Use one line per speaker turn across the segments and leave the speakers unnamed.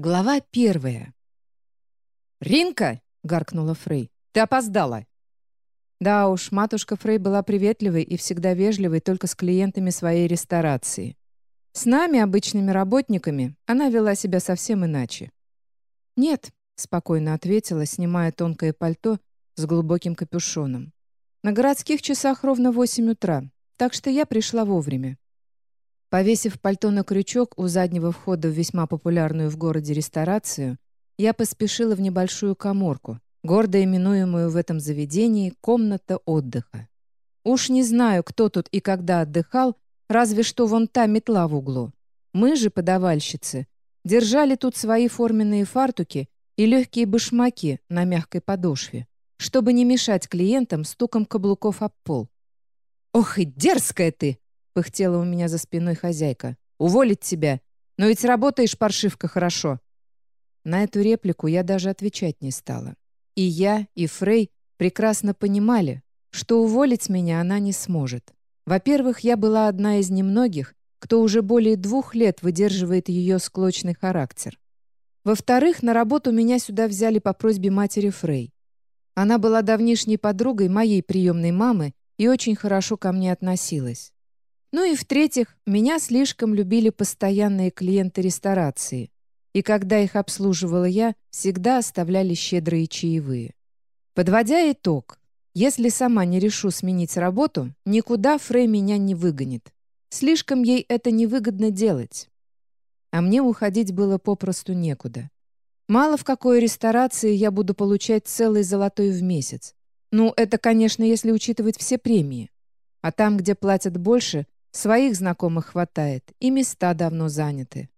Глава первая. «Ринка!» — гаркнула Фрей. «Ты опоздала!» Да уж, матушка Фрей была приветливой и всегда вежливой только с клиентами своей ресторации. С нами, обычными работниками, она вела себя совсем иначе. «Нет», — спокойно ответила, снимая тонкое пальто с глубоким капюшоном. «На городских часах ровно восемь утра, так что я пришла вовремя». Повесив пальто на крючок у заднего входа в весьма популярную в городе ресторацию, я поспешила в небольшую коморку, гордо именуемую в этом заведении «комната отдыха». Уж не знаю, кто тут и когда отдыхал, разве что вон та метла в углу. Мы же, подавальщицы, держали тут свои форменные фартуки и легкие башмаки на мягкой подошве, чтобы не мешать клиентам стуком каблуков об пол. «Ох и дерзкая ты!» Пыхтела у меня за спиной хозяйка. «Уволить тебя! Но ведь работаешь, паршивка, хорошо!» На эту реплику я даже отвечать не стала. И я, и Фрей прекрасно понимали, что уволить меня она не сможет. Во-первых, я была одна из немногих, кто уже более двух лет выдерживает ее склочный характер. Во-вторых, на работу меня сюда взяли по просьбе матери Фрей. Она была давнишней подругой моей приемной мамы и очень хорошо ко мне относилась. Ну и в-третьих, меня слишком любили постоянные клиенты ресторации, и когда их обслуживала я, всегда оставляли щедрые чаевые. Подводя итог, если сама не решу сменить работу, никуда Фрей меня не выгонит. Слишком ей это невыгодно делать. А мне уходить было попросту некуда. Мало в какой ресторации я буду получать целый золотой в месяц. Ну, это, конечно, если учитывать все премии. А там, где платят больше, Своих знакомых хватает, и места давно заняты.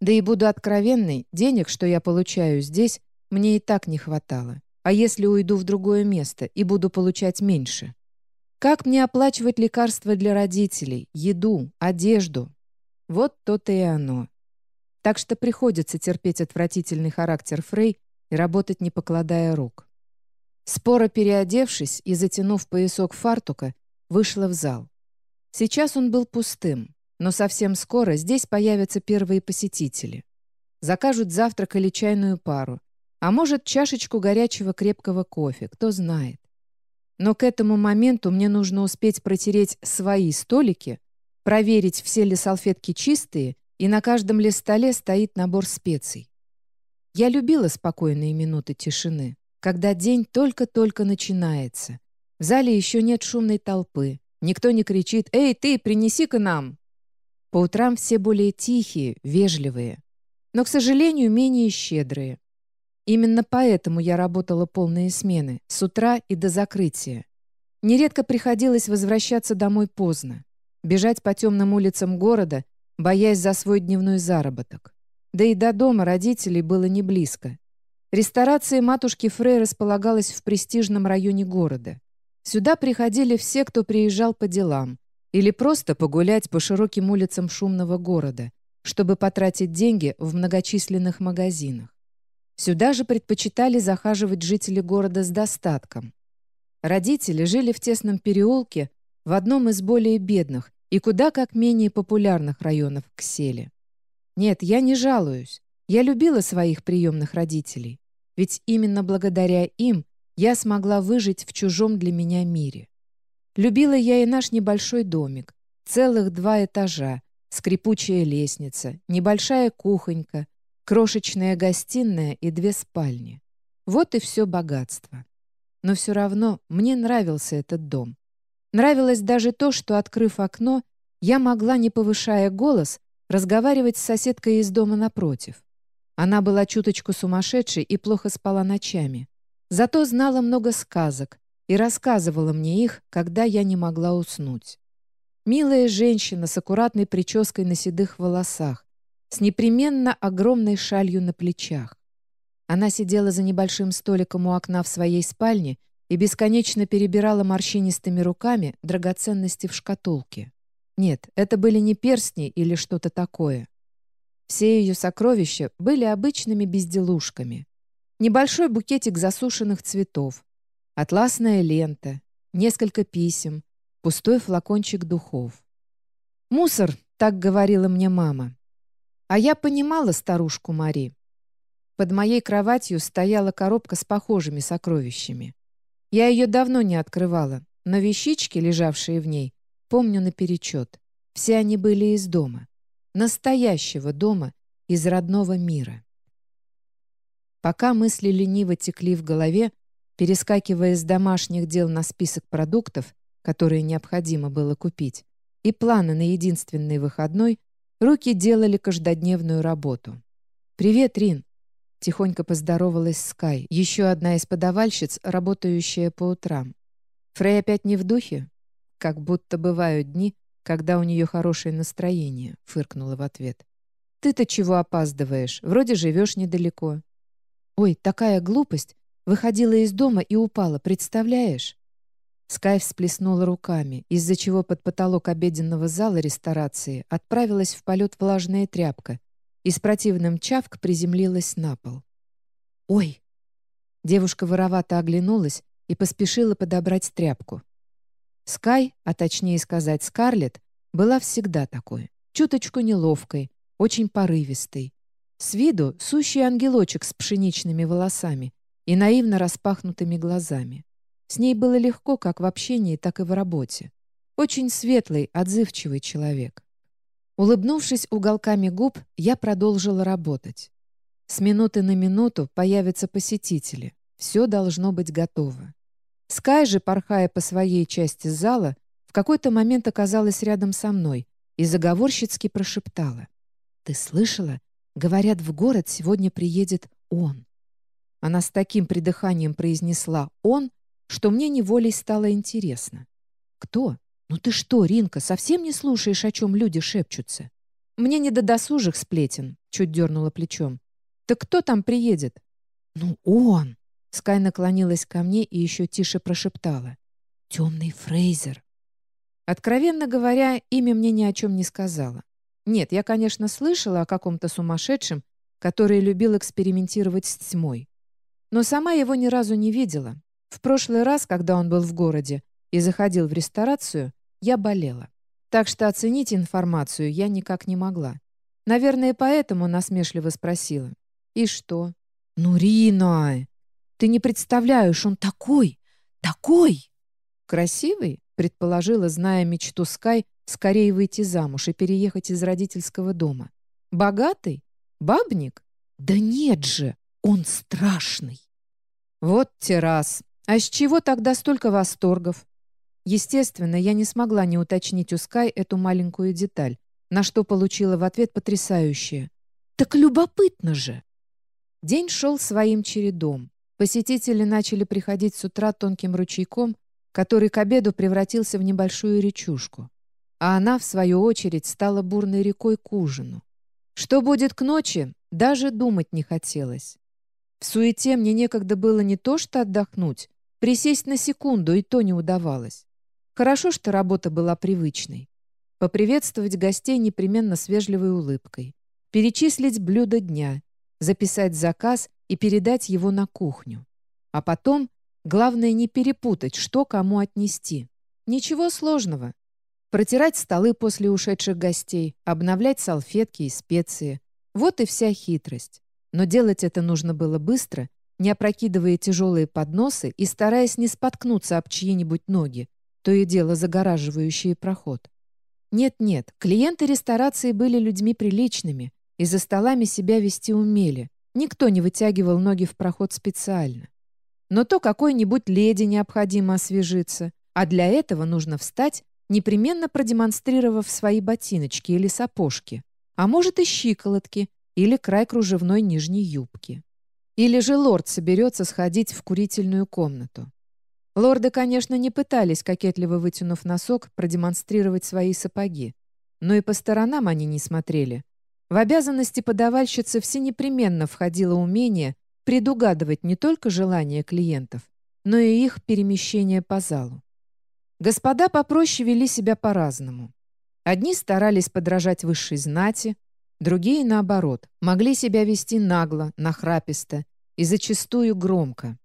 Да и буду откровенной, денег, что я получаю здесь, мне и так не хватало. А если уйду в другое место и буду получать меньше? Как мне оплачивать лекарства для родителей, еду, одежду? Вот то-то и оно. Так что приходится терпеть отвратительный характер Фрей и работать, не покладая рук. Споро переодевшись и затянув поясок фартука, вышла в зал. Сейчас он был пустым, но совсем скоро здесь появятся первые посетители. Закажут завтрак или чайную пару, а может, чашечку горячего крепкого кофе, кто знает. Но к этому моменту мне нужно успеть протереть свои столики, проверить, все ли салфетки чистые, и на каждом ли столе стоит набор специй. Я любила спокойные минуты тишины, когда день только-только начинается. В зале еще нет шумной толпы, Никто не кричит «Эй, ты, принеси-ка нам!». По утрам все более тихие, вежливые, но, к сожалению, менее щедрые. Именно поэтому я работала полные смены, с утра и до закрытия. Нередко приходилось возвращаться домой поздно, бежать по темным улицам города, боясь за свой дневной заработок. Да и до дома родителей было не близко. Ресторация матушки Фрей располагалась в престижном районе города. Сюда приходили все, кто приезжал по делам или просто погулять по широким улицам шумного города, чтобы потратить деньги в многочисленных магазинах. Сюда же предпочитали захаживать жители города с достатком. Родители жили в тесном переулке в одном из более бедных и куда как менее популярных районов Ксели. Нет, я не жалуюсь. Я любила своих приемных родителей. Ведь именно благодаря им я смогла выжить в чужом для меня мире. Любила я и наш небольшой домик. Целых два этажа, скрипучая лестница, небольшая кухонька, крошечная гостиная и две спальни. Вот и все богатство. Но все равно мне нравился этот дом. Нравилось даже то, что, открыв окно, я могла, не повышая голос, разговаривать с соседкой из дома напротив. Она была чуточку сумасшедшей и плохо спала ночами. Зато знала много сказок и рассказывала мне их, когда я не могла уснуть. Милая женщина с аккуратной прической на седых волосах, с непременно огромной шалью на плечах. Она сидела за небольшим столиком у окна в своей спальне и бесконечно перебирала морщинистыми руками драгоценности в шкатулке. Нет, это были не перстни или что-то такое. Все ее сокровища были обычными безделушками. Небольшой букетик засушенных цветов, атласная лента, несколько писем, пустой флакончик духов. «Мусор», — так говорила мне мама. А я понимала старушку Мари. Под моей кроватью стояла коробка с похожими сокровищами. Я ее давно не открывала, но вещички, лежавшие в ней, помню наперечет. Все они были из дома. Настоящего дома, из родного мира. Пока мысли лениво текли в голове, перескакивая с домашних дел на список продуктов, которые необходимо было купить, и планы на единственный выходной, руки делали каждодневную работу. «Привет, Рин!» Тихонько поздоровалась Скай, еще одна из подавальщиц, работающая по утрам. «Фрей опять не в духе?» «Как будто бывают дни, когда у нее хорошее настроение», — фыркнула в ответ. «Ты-то чего опаздываешь? Вроде живешь недалеко». «Ой, такая глупость! Выходила из дома и упала, представляешь?» Скай всплеснула руками, из-за чего под потолок обеденного зала ресторации отправилась в полет влажная тряпка и с противным чавк приземлилась на пол. «Ой!» Девушка воровато оглянулась и поспешила подобрать тряпку. Скай, а точнее сказать Скарлетт, была всегда такой, чуточку неловкой, очень порывистой. С виду сущий ангелочек с пшеничными волосами и наивно распахнутыми глазами. С ней было легко как в общении, так и в работе. Очень светлый, отзывчивый человек. Улыбнувшись уголками губ, я продолжила работать. С минуты на минуту появятся посетители. Все должно быть готово. Скай же, порхая по своей части зала, в какой-то момент оказалась рядом со мной и заговорщицки прошептала. «Ты слышала? Говорят, в город сегодня приедет он». Она с таким придыханием произнесла «он», что мне неволей стало интересно. «Кто?» «Ну ты что, Ринка, совсем не слушаешь, о чем люди шепчутся?» «Мне не до досужих сплетен», — чуть дернула плечом. «Так кто там приедет?» «Ну он!» Скай наклонилась ко мне и еще тише прошептала. «Темный Фрейзер». Откровенно говоря, имя мне ни о чем не сказала. Нет, я, конечно, слышала о каком-то сумасшедшем, который любил экспериментировать с тьмой. Но сама его ни разу не видела. В прошлый раз, когда он был в городе и заходил в ресторацию, я болела. Так что оценить информацию я никак не могла. Наверное, поэтому насмешливо спросила. «И что?» «Ну, Рина, ты не представляешь, он такой, такой!» «Красивый?» — предположила, зная мечту Скай, скорее выйти замуж и переехать из родительского дома. «Богатый? Бабник?» «Да нет же, он страшный!» «Вот террас! А с чего тогда столько восторгов? Естественно, я не смогла не уточнить у Скай эту маленькую деталь, на что получила в ответ потрясающее. «Так любопытно же!» День шел своим чередом. Посетители начали приходить с утра тонким ручейком, который к обеду превратился в небольшую речушку. А она, в свою очередь, стала бурной рекой к ужину. Что будет к ночи, даже думать не хотелось. В суете мне некогда было не то что отдохнуть, присесть на секунду и то не удавалось. Хорошо, что работа была привычной. Поприветствовать гостей непременно с вежливой улыбкой. Перечислить блюда дня, записать заказ и передать его на кухню. А потом, главное не перепутать, что кому отнести. Ничего сложного. Протирать столы после ушедших гостей, обновлять салфетки и специи. Вот и вся хитрость. Но делать это нужно было быстро, не опрокидывая тяжелые подносы и стараясь не споткнуться об чьи-нибудь ноги, то и дело загораживающие проход. Нет-нет, клиенты ресторации были людьми приличными и за столами себя вести умели. Никто не вытягивал ноги в проход специально. Но то какой-нибудь леди необходимо освежиться, а для этого нужно встать, непременно продемонстрировав свои ботиночки или сапожки, а может и щиколотки или край кружевной нижней юбки. Или же лорд соберется сходить в курительную комнату. Лорды, конечно, не пытались, кокетливо вытянув носок, продемонстрировать свои сапоги. Но и по сторонам они не смотрели. В обязанности подавальщицы всенепременно входило умение предугадывать не только желания клиентов, но и их перемещение по залу. Господа попроще вели себя по-разному. Одни старались подражать высшей знати, другие, наоборот, могли себя вести нагло, нахраписто и зачастую громко.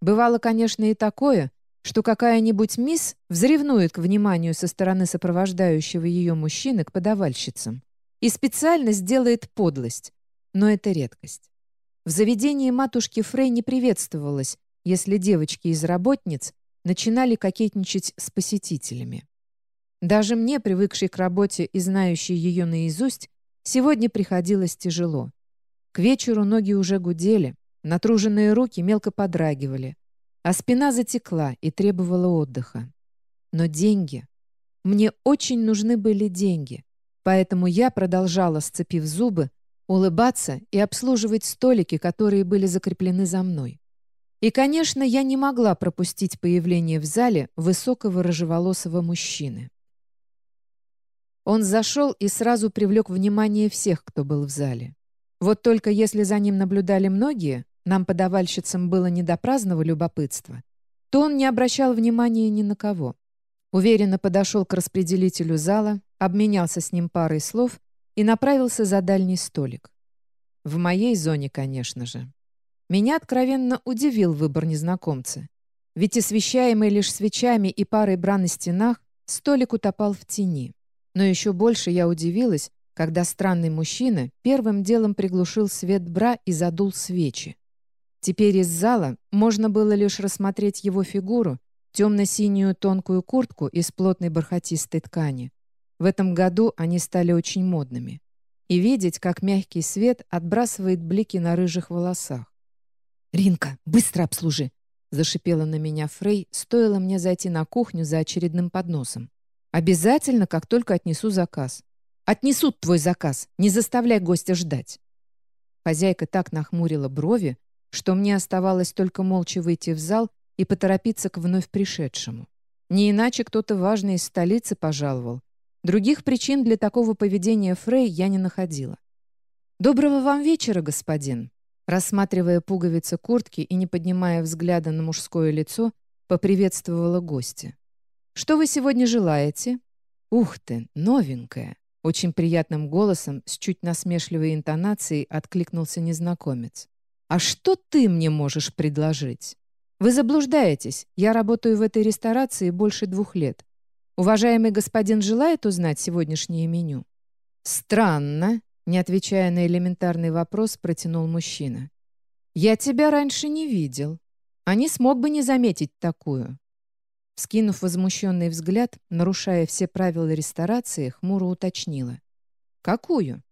Бывало, конечно, и такое, что какая-нибудь мисс взревнует к вниманию со стороны сопровождающего ее мужчины к подавальщицам и специально сделает подлость, но это редкость. В заведении матушки Фрей не приветствовалось, если девочки из работниц начинали кокетничать с посетителями. Даже мне, привыкшей к работе и знающей ее наизусть, сегодня приходилось тяжело. К вечеру ноги уже гудели, натруженные руки мелко подрагивали, а спина затекла и требовала отдыха. Но деньги... Мне очень нужны были деньги, поэтому я продолжала, сцепив зубы, улыбаться и обслуживать столики, которые были закреплены за мной. И, конечно, я не могла пропустить появление в зале высокого рыжеволосого мужчины. Он зашел и сразу привлек внимание всех, кто был в зале. Вот только если за ним наблюдали многие, нам, подавальщицам, было не до праздного любопытства, то он не обращал внимания ни на кого. Уверенно подошел к распределителю зала, обменялся с ним парой слов и направился за дальний столик. В моей зоне, конечно же. Меня откровенно удивил выбор незнакомца. Ведь освещаемый лишь свечами и парой бра на стенах, столик утопал в тени. Но еще больше я удивилась, когда странный мужчина первым делом приглушил свет бра и задул свечи. Теперь из зала можно было лишь рассмотреть его фигуру, темно-синюю тонкую куртку из плотной бархатистой ткани. В этом году они стали очень модными. И видеть, как мягкий свет отбрасывает блики на рыжих волосах. «Ринка, быстро обслужи!» — зашипела на меня Фрей, стоило мне зайти на кухню за очередным подносом. «Обязательно, как только отнесу заказ. Отнесут твой заказ, не заставляй гостя ждать». Хозяйка так нахмурила брови, что мне оставалось только молча выйти в зал и поторопиться к вновь пришедшему. Не иначе кто-то важный из столицы пожаловал. Других причин для такого поведения Фрей я не находила. «Доброго вам вечера, господин!» Рассматривая пуговицы куртки и не поднимая взгляда на мужское лицо, поприветствовала гостя. «Что вы сегодня желаете?» «Ух ты, новенькая!» Очень приятным голосом, с чуть насмешливой интонацией откликнулся незнакомец. «А что ты мне можешь предложить?» «Вы заблуждаетесь. Я работаю в этой ресторации больше двух лет. Уважаемый господин желает узнать сегодняшнее меню?» «Странно», — не отвечая на элементарный вопрос, протянул мужчина. «Я тебя раньше не видел. А не смог бы не заметить такую». Скинув возмущенный взгляд, нарушая все правила ресторации, хмуро уточнила. «Какую?»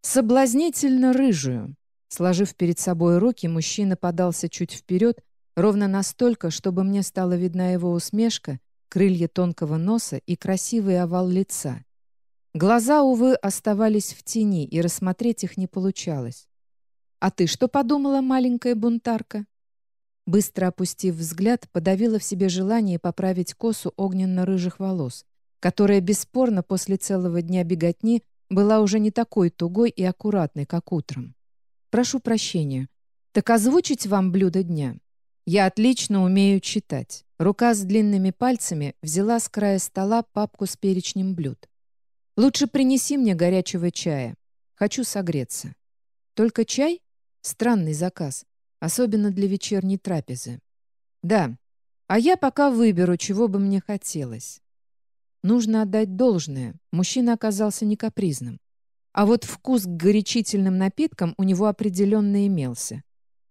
«Соблазнительно рыжую». Сложив перед собой руки, мужчина подался чуть вперед, Ровно настолько, чтобы мне стала видна его усмешка, крылья тонкого носа и красивый овал лица. Глаза, увы, оставались в тени, и рассмотреть их не получалось. «А ты что подумала, маленькая бунтарка?» Быстро опустив взгляд, подавила в себе желание поправить косу огненно-рыжих волос, которая бесспорно после целого дня беготни была уже не такой тугой и аккуратной, как утром. «Прошу прощения. Так озвучить вам блюдо дня?» Я отлично умею читать. Рука с длинными пальцами взяла с края стола папку с перечнем блюд. «Лучше принеси мне горячего чая. Хочу согреться». «Только чай?» Странный заказ, особенно для вечерней трапезы. «Да, а я пока выберу, чего бы мне хотелось». Нужно отдать должное, мужчина оказался не капризным. А вот вкус к горячительным напиткам у него определенно имелся.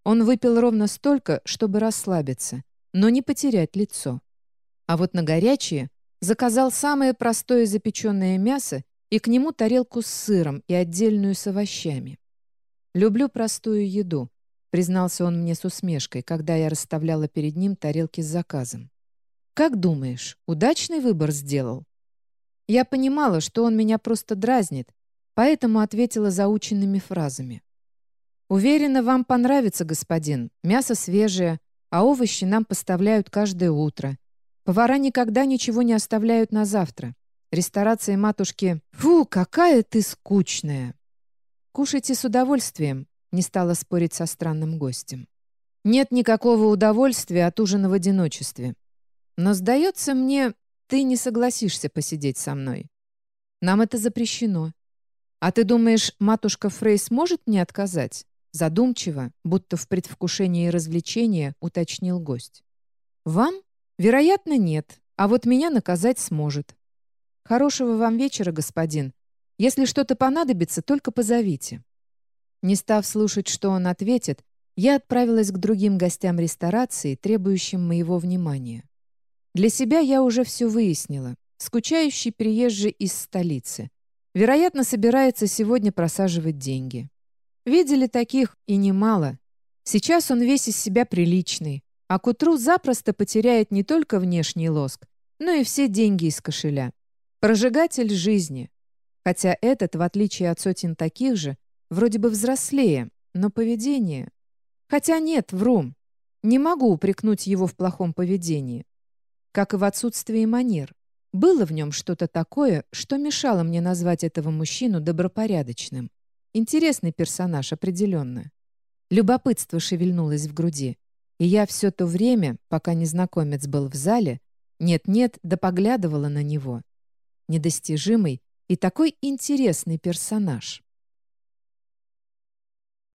Он выпил ровно столько, чтобы расслабиться, но не потерять лицо. А вот на горячее заказал самое простое запеченное мясо и к нему тарелку с сыром и отдельную с овощами. «Люблю простую еду», — признался он мне с усмешкой, когда я расставляла перед ним тарелки с заказом. «Как думаешь, удачный выбор сделал?» Я понимала, что он меня просто дразнит, поэтому ответила заученными фразами. «Уверена, вам понравится, господин. Мясо свежее, а овощи нам поставляют каждое утро. Повара никогда ничего не оставляют на завтра. Ресторация матушки «Фу, какая ты скучная!» «Кушайте с удовольствием», — не стала спорить со странным гостем. «Нет никакого удовольствия от ужина в одиночестве. Но, сдается мне, ты не согласишься посидеть со мной. Нам это запрещено. А ты думаешь, матушка Фрей сможет мне отказать?» Задумчиво, будто в предвкушении развлечения, уточнил гость. «Вам? Вероятно, нет, а вот меня наказать сможет. Хорошего вам вечера, господин. Если что-то понадобится, только позовите». Не став слушать, что он ответит, я отправилась к другим гостям ресторации, требующим моего внимания. Для себя я уже все выяснила. Скучающий приезжий из столицы. Вероятно, собирается сегодня просаживать деньги. Видели таких и немало. Сейчас он весь из себя приличный, а к утру запросто потеряет не только внешний лоск, но и все деньги из кошеля. Прожигатель жизни. Хотя этот, в отличие от сотен таких же, вроде бы взрослее, но поведение... Хотя нет, вру. Не могу упрекнуть его в плохом поведении. Как и в отсутствии манер. Было в нем что-то такое, что мешало мне назвать этого мужчину добропорядочным. Интересный персонаж, определенно. Любопытство шевельнулось в груди. И я все то время, пока незнакомец был в зале, нет-нет, да поглядывала на него. Недостижимый и такой интересный персонаж.